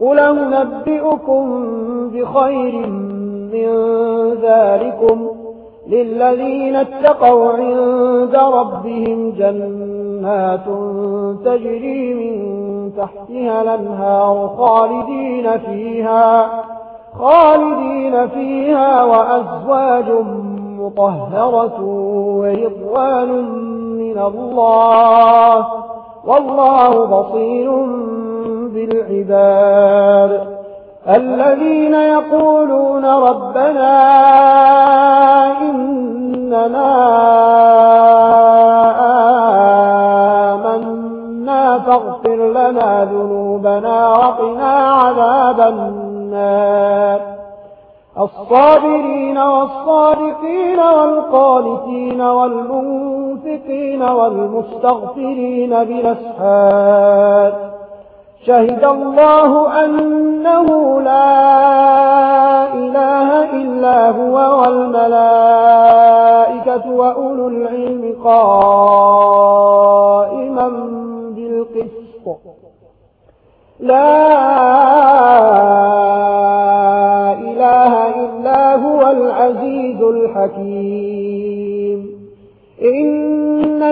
قل أنبئكم بخير من ذلكم للذين اتقوا عند ربهم جنات تجري من تحتها الأنهار خالدين فيها خالدين فيها وأزواج مطهرة ورضوان من الله والله بصير بالعباد. الذين يقولون ربنا إننا آمنا فاغفر لنا ذنوبنا وقنا عذاب النار. الصابرين والصادقين والقالتين والمنكرين والمنفقين والمستغفرين بالأسحار. شهد الله أنه لا إله إلا هو والملائكة وأولو العلم قال.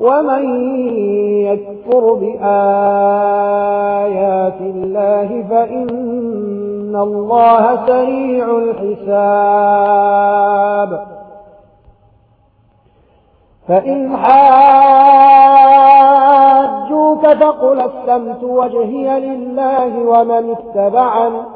ومن يكفر بآيات الله فإن الله سريع الحساب. فإن حاجوك فقل السمت وجهي لله ومن اتبعني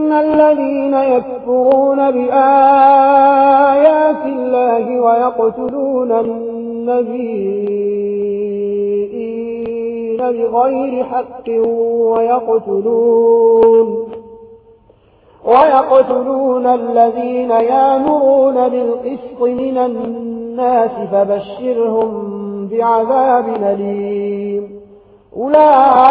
الذين يكفرون بآيات الله ويقتلون النبيين بغير حق ويقتلون ويقتلون الذين يامرون بالقسط من الناس فبشرهم بعذاب أليم أولئك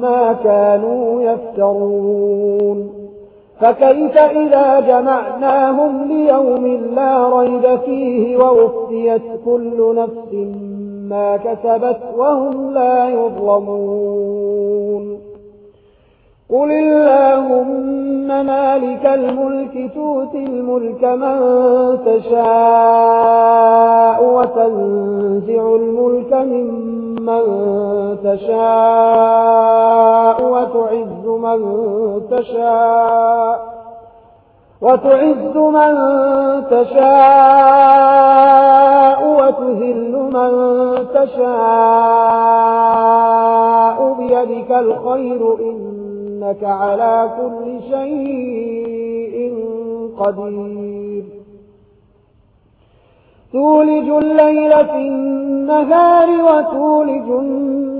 ما كانوا يفترون فكيف إذا جمعناهم ليوم لا ريب فيه ووفيت كل نفس ما كسبت وهم لا يظلمون قل اللهم مالك الملك توتي الملك من تشاء وتنزع الملك ممن تشاء من تشاء وتعز من تشاء وتهل من تشاء بيدك الخير إنك على كل شيء قدير تولج الليل في النهار وتولج النهار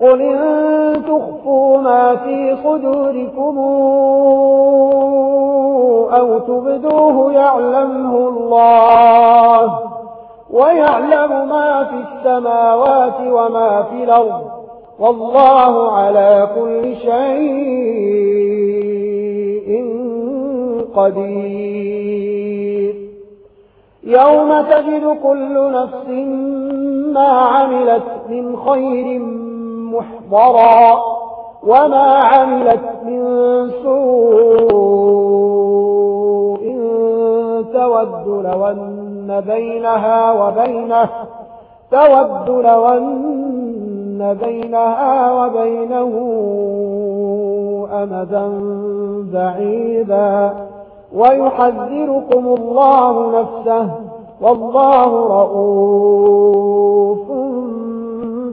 قل إن تخفوا ما في خدوركم أو تبدوه يعلمه الله ويعلم ما في السماوات وما في الأرض والله على كل شيء قدير يوم تجد كل نفس ما عملت من خير محضرا وما عملت من سوء تود لون بينها وبينه تود لون بينها وبينه أمدا بعيدا ويحذركم الله نفسه والله رؤوف